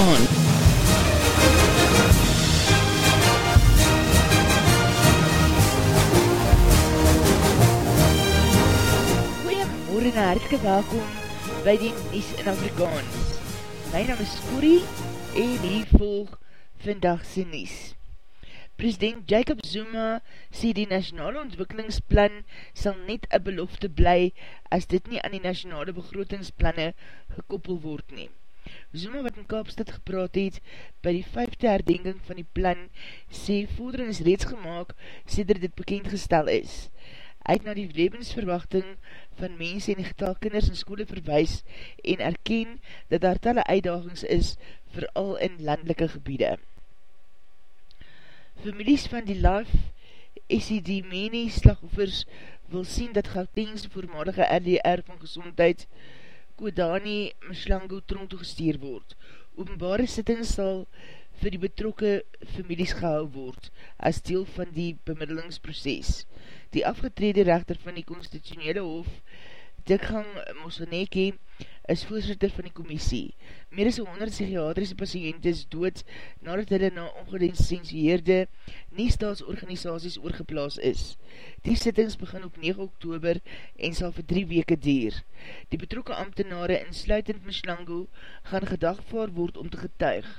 Afrikaans. Goeiemorgen en hartelike welkom by die Nies in Afrikaans. My naam is Corrie en hier volg vandagse Nies. President Jacob Zuma sê die nationale ontwikkelingsplan sal net een belofte bly as dit nie aan die nationale begrotingsplanne gekoppel word neem. Zuma wat in Kaapstad gepraat het by die vijfde herdenking van die plan sê vordering is reeds gemaakt sê dat dit bekendgestel is. Hy het na die levensverwachting van mense en getal kinders in skole verwijs en erken dat daar talle uitdagings is vooral in landelike gebiede. Families van die life SED menie slagoffers wil sien dat Gautengse voormalige RDR van gezondheid Kodani Mishlango tronk toegesteer word. Openbare sitting sal vir die betrokke families gehou word as deel van die bemiddelingsproces. Die afgetrede rechter van die constitutionele hof, Dikgang Mosaneke, is voorzitter van die commissie. Meer as 100 psychiatrische patiënt is dood nadat hulle na ongedensensieerde nie staatsorganisaties oorgeplaas is. Die sittings begin op 9 oktober en sal vir 3 weke dier. Die betrokke ambtenare insluitend Mishlango gaan gedagvaar word om te getuig.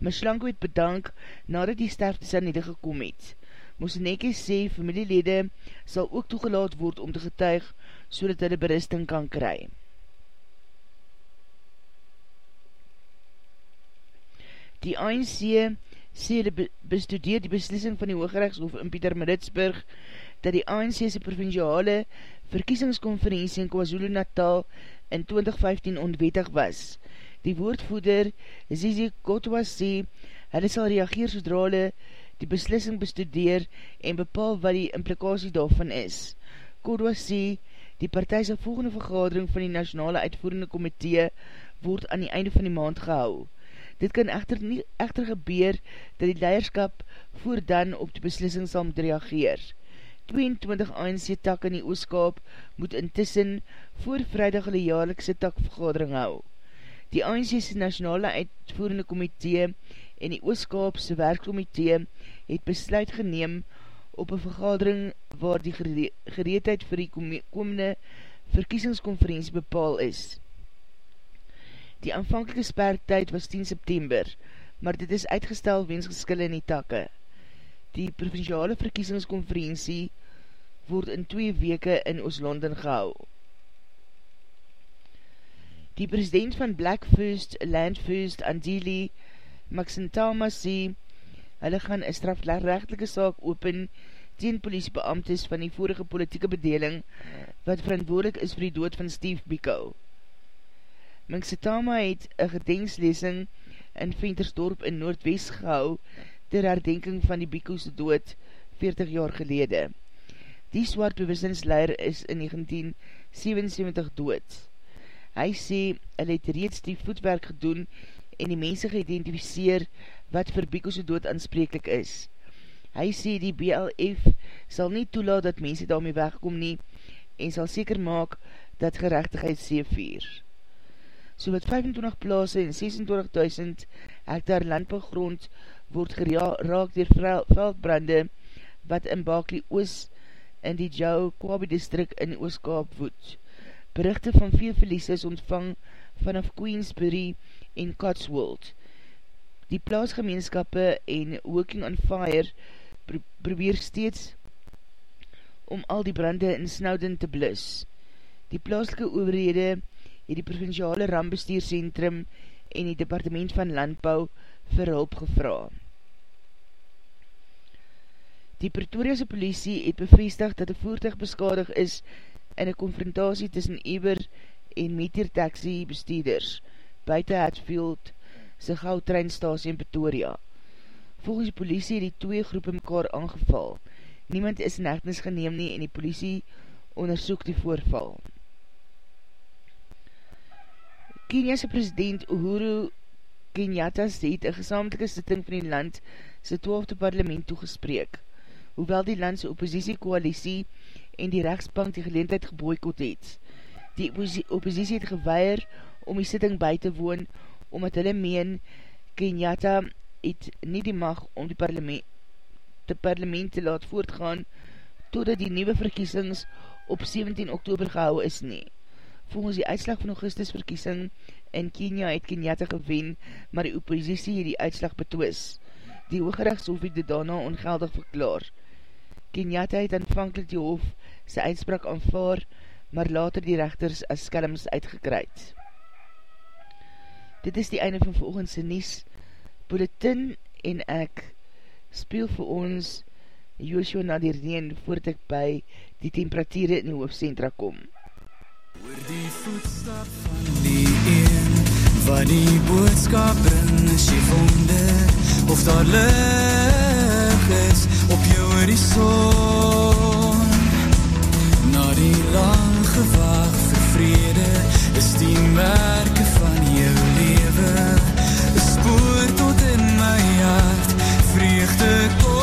Mishlango het bedank nadat die sterftes aan nede gekom het. Moseneke sê familielede sal ook toegelaat word om te getuig so dat hulle beristing kan kry. Die ANC sê hulle bestudeer die beslissing van die Hoogrechtshof in Pieter Maritsburg dat die ANC sy provinciale verkiesingskonferentie in KwaZulu Natal in 2015 onwettig was. Die woordvoeder Zizi Kotwa sê hulle sal reageer sodra hulle die beslissing bestudeer en bepaal wat die implikatie daarvan is. Kotwa sê die partij sy volgende vergadering van die Nationale Uitvoerende Komitee word aan die einde van die maand gehou. Dit kan echter nie echter gebeur dat die leiderskap voor dan op die beslissing sal moet reageer. 22 ANC tak in die ooskaap moet intussen voor vrijdag hulle jaarlikse takvergadering hou. Die ANC's nationale uitvoerende komitee en die ooskaapse werkkomitee het besluit geneem op een vergadering waar die gereedheid vir die komende verkiesingskonferentie bepaal is. Die aanvankelike spertijd was 10 September, maar dit is uitgestel wens geskille in die takke. Die provinciale verkiesingskonferentie word in twee weke in Ooslanden gehou. Die president van Black First, Land First, Andili, Maxentama sê, hulle gaan een strafrechtelike saak open teen politiebeamtes van die vorige politieke bedeling wat verantwoordelik is vir die dood van Steve Biko. Mingsitama het een gedenkslesing in Ventersdorp in Noordwest gehou ter herdenking van die Biko's dood 40 jaar gelede. Die swart bewissingsleier is in 1977 dood. Hy sê, hy het reeds die voetwerk gedoen en die mense geïdentificeer wat vir Biko's dood aanspreeklik is. Hy sê die BLF sal nie toelaat dat mense daarmee wegkom nie en sal seker maak dat gerechtigheid seevier so wat 25 plaas en 26.000 hektar landbouwgrond word geraak dier veldbrande wat in Bakli Oos in die Jau Kwabi distrik in Ooskaap woed. Berichte van veel verlies is ontvang vanaf Queensbury en Cotswold. Die plaasgemeenskappe en Working on Fire probeer steeds om al die brande in Snowden te blus. Die plaaslike overhede het die provinciale rambestuurcentrum en die departement van landbouw vir hulp gevra. Die Pretoriase politie het bevestig dat die voertuig beskadig is in een confrontatie tussen Eber en Meteor Taxi bestuurders buiten Hatfield sy goudtreinstasie in Pretoria. Volgens die politie het die twee groepen mekaar aangeval. Niemand is in echtnis geneem nie en die politie onderzoek die voorval. Kenia'se president Uhuru Kenyatta het een gesamelike sitting van die land sy 12de parlement toegespreek. Hoewel die landse oppositiekoalisie en die rechtsbank die geleentheid geboeikot het. Die oppositie het geweier om die sitting by te woon omdat hulle meen Kenyatta het nie die mag om die parlement, die parlement te laat voortgaan totdat die nieuwe verkiesings op 17 oktober gehou is nie. Volgens die uitslag van augustus verkiesing in Kenia het Kenyatta gewen, maar die oppositie het die uitslag betwis. Die hooggerechtshof het dit daarna ongeldig verklaar. Kenyatta het aanvankelijk die hof sy uitspraak aanvaar, maar later die rechters as skelms uitgekryd. Dit is die einde van volgendse nies. Bulletin en ek speel vir ons Joshua na die reen voordat ek by die temperatuur in die hoofdcentra kom. Oor die voetstap van die een Wat die boodskap bring is jy wonder Of daar lig is op jou horizon Na die lang gewaag vir vrede Is die merke Tot in my hart Vreugde kom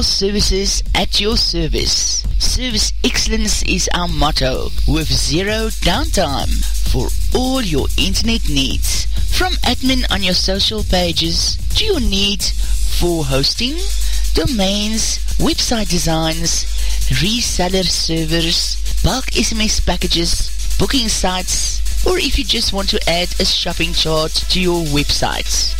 our services at your service. Service excellence is our motto with zero downtime for all your internet needs. From admin on your social pages to your need for hosting, domains, website designs, reseller servers, bulk SMS packages, booking sites, or if you just want to add a shopping chart to your website.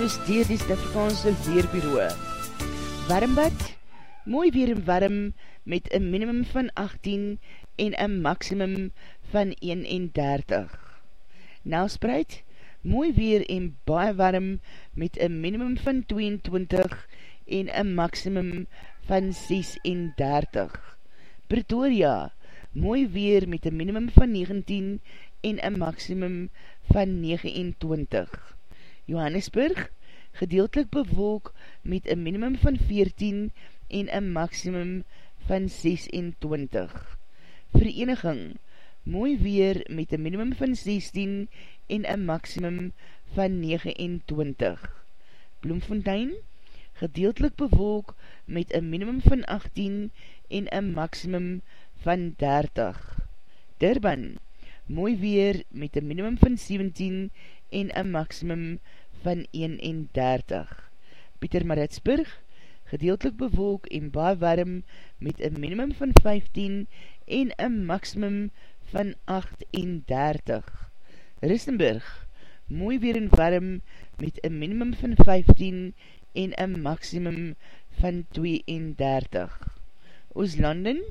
Soos dier die Stafrikaanse Weerbureau. Warmbad, mooi weer en warm, met een minimum van 18 en een maximum van 31. Nelspreid, mooi weer en baie warm, met een minimum van 22 en een maximum van 36. Pretoria, mooi weer met een minimum van 19 en een maximum van 29. Johannesburg, gedeeltelik bewolk met een minimum van 14 en een maximum van 26. Vereniging, mooi weer met een minimum van 16 en een maximum van 29. Bloemfontein, gedeeltelik bewolk met een minimum van 18 en een maximum van 30. Durban, mooi weer met een minimum van 17 en een maximum van 31. Pieter Maritsburg, gedeeltelik bewolk en baie warm met een minimum van 15 en een maximum van 38. Ristenburg, mooi weer en warm met een minimum van 15 en een maximum van 32. Ooslanden,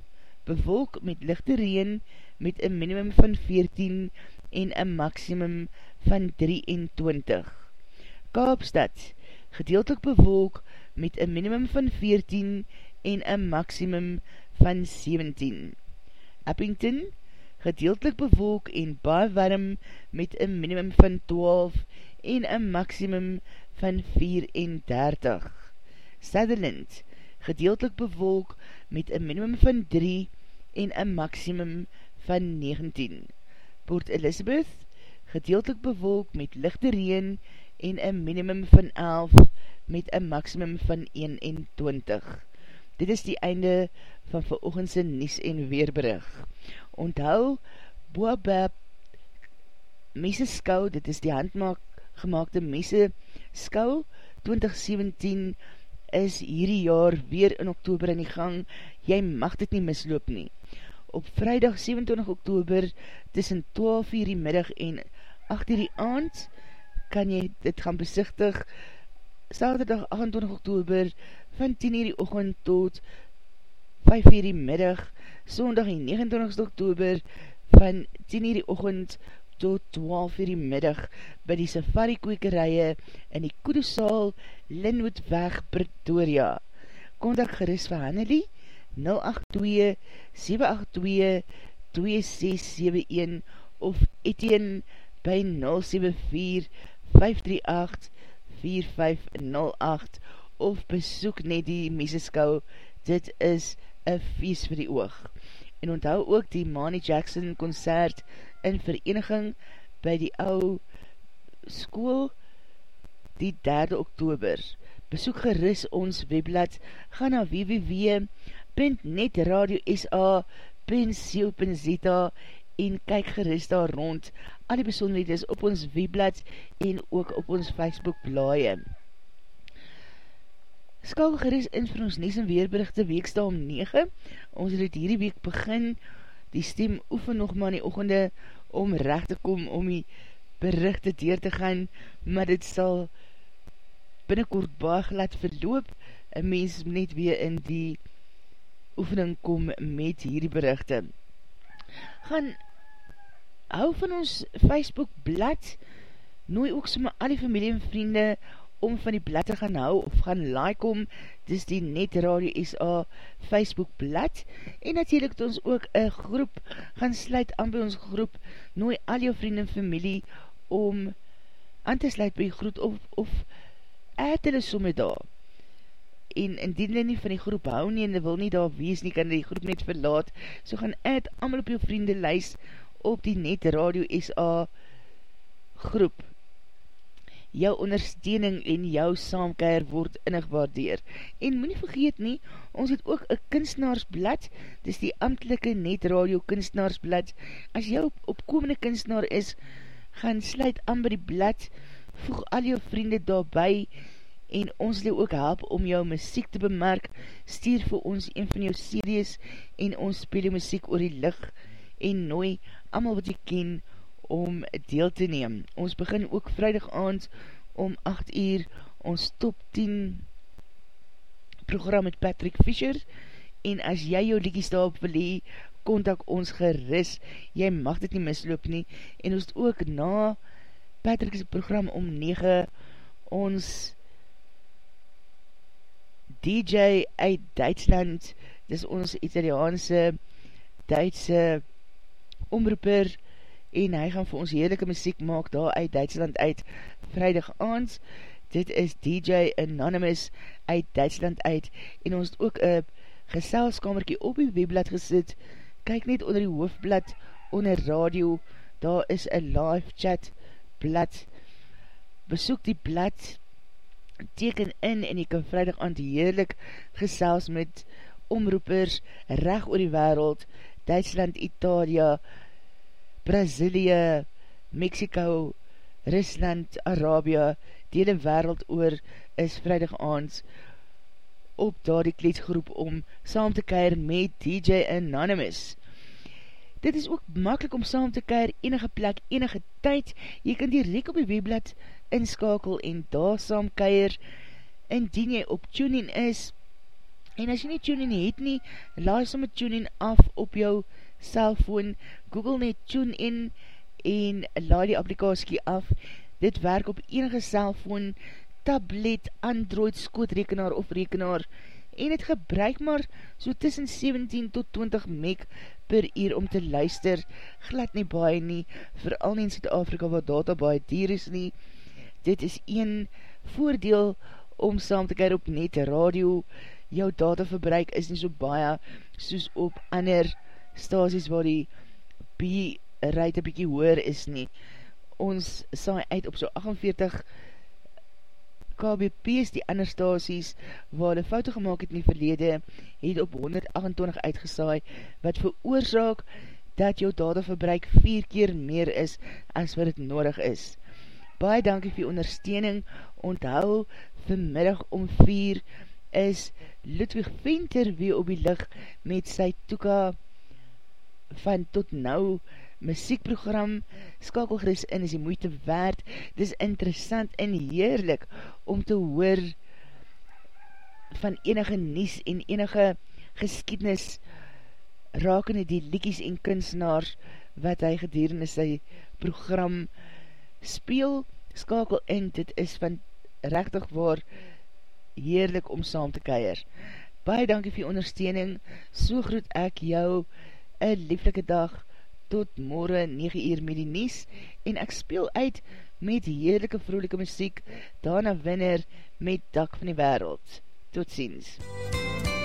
bewolk met lichte reen met een minimum van 14 en een maximum van 23. Kaapstad, gedeeltelik bewolk met een minimum van 14 en een maximum van 17. Eppington, gedeeltelik bewolk en baie warm met een minimum van 12 en een maximum van 34. Sutherland, gedeeltelik bewolk met een minimum van 3 en een maximum van 19. Port Elizabeth, gedeeltelik bewolk met lichte reen en een minimum van 11 met een maximum van 21. Dit is die einde van veroogendse Nies en Weerberig. Onthou, Boabab Mese Skou, dit is die handgemaakte Mese Skou 2017 is hierdie jaar weer in oktober in die gang, jy mag dit nie misloop nie. Op vrijdag 27 oktober tussen 12 uur die middag en 8 uur die aand kan jy dit gaan besichtig saterdag 28 oktober van 10 uur die ochend tot 5 uur die middag sondag die 29 oktober van 10 uur die ochend tot 12 uur die middag by die safari kwekerije in die Koedesaal Linwoodweg Pretoria. Contact gerust vir Hannelie 082-782-2671 of Etienne by 074-538-4508 of besoek net die meseskou, dit is een feest vir die oog. En onthou ook die Manny Jackson concert in vereniging by die ou school die 3 oktober. Besoek geris ons webblad, ga na www.netradio.sa.co.za en kyk geris daar rond. Al die besonderheid is op ons webblad en ook op ons Facebook blaie. Skal geris in vir ons Nies en Weerberichte weeksta om 9. Ons het hierdie week begin die stem oefen nog maar in die ochende om recht te kom om die berichte deur te gaan, maar dit sal binnenkort baag laat verloop, en mens net weer in die oefening kom met hierdie berichte. Gaan hou van ons Facebook blad, nooi ook sommer al die familie en vriende om van die blad te gaan hou of gaan like om, dis die Net Radio SA Facebook blad, en natuurlijk het ons ook een groep, gaan sluit aan by ons groep, nooi al jou vrienden en familie om aan te sluit by die groep of, of aard hulle somme daar. En indien hulle nie van die groep hou nie en hulle wil nie daar wees nie, kan die groep net verlaat, so gaan aard allemaal op jou vrienden lys op die Net Radio SA groep. Jou ondersteuning en jou saamkeer word innig waardeer. En moet nie vergeet nie, ons het ook een kunstenaarsblad, dis die amtelike net radio kunstenaarsblad. As jou op, opkomende kunstenaar is, gaan sluit aan by die blad, voeg al jou vriende daarby, en ons wil ook help om jou muziek te bemerk, stuur vir ons een van jou series, en ons speel jou muziek oor die licht, en nooi, amal wat jy ken, om deel te neem. Ons begin ook vrijdag aand om 8 uur ons top 10 program met Patrick Fischer en as jy jou liekies daarop wil hee, kontak ons geris, jy mag dit nie misloop nie, en ons ook na Patrick's program om 9, ons DJ uit Duitsland, dis ons Italiaanse Duitse omroeper, en hy gaan vir ons heerlijke muziek maak daar uit Duitsland uit vrijdag aand. Dit is DJ Anonymous uit Duitsland uit en ons het ook een geselskamerkie op die webblad gesit. Kyk net onder die hoofdblad onder radio, daar is een live chat blad. Besoek die blad, teken in en jy kan vrijdag aand heerlik gesels met omroepers recht oor die wereld, Duitsland, Italia, Brazilië, Mexico, Rusland, Arabia, die hele wereld oor is vrijdag aand op daar die kleedgroep om saam te keir met DJ Anonymous. Dit is ook makkelijk om saam te keir enige plek, enige tyd. Jy kan direct op die webblad inskakel en daar saam keir indien jy op TuneIn is. En as jy nie TuneIn het nie, laai som met TuneIn af op jou cellfoon, google net tune in en laai die applikatie af. Dit werk op enige cellfoon, tablet, android, skootrekenaar of rekenaar en het gebruik maar so tussen 17 tot 20 meg per uur om te luister, glad nie baie nie, vooral nie in Zuid-Afrika wat data baie dier is nie. Dit is een voordeel om saam te keer op net radio, jou data verbruik is nie so baie soos op ander stasies waar die B-rate bykie hoor is nie. Ons saai uit op so 48 KBP's die ander stasies waar hulle foute gemaakt het in die verlede het op 128 uitgesaai wat veroorzaak dat jou dataverbruik 4 keer meer is as wat het nodig is. Baie dankie vir ondersteuning. Onthou, vanmiddag om 4 is Ludwig Venter weer op die licht met sy toeka van tot nou muziekprogram Skakelgris in is die moeite waard. Dit is interessant en heerlik om te hoor van enige nies en enige geskiednis rakende die liekies en kunstenaars wat hy gedurende sy program speel. Skakel in, dit is van rechtig waar heerlik om saam te keir. Baie dankie vir ondersteuning, so groet ek jou een lieflike dag tot morgen 9 uur met die nies en ek speel uit met heerlijke vrolijke muziek daarna winner met Dak van die Wereld. Tot ziens. MUZIEK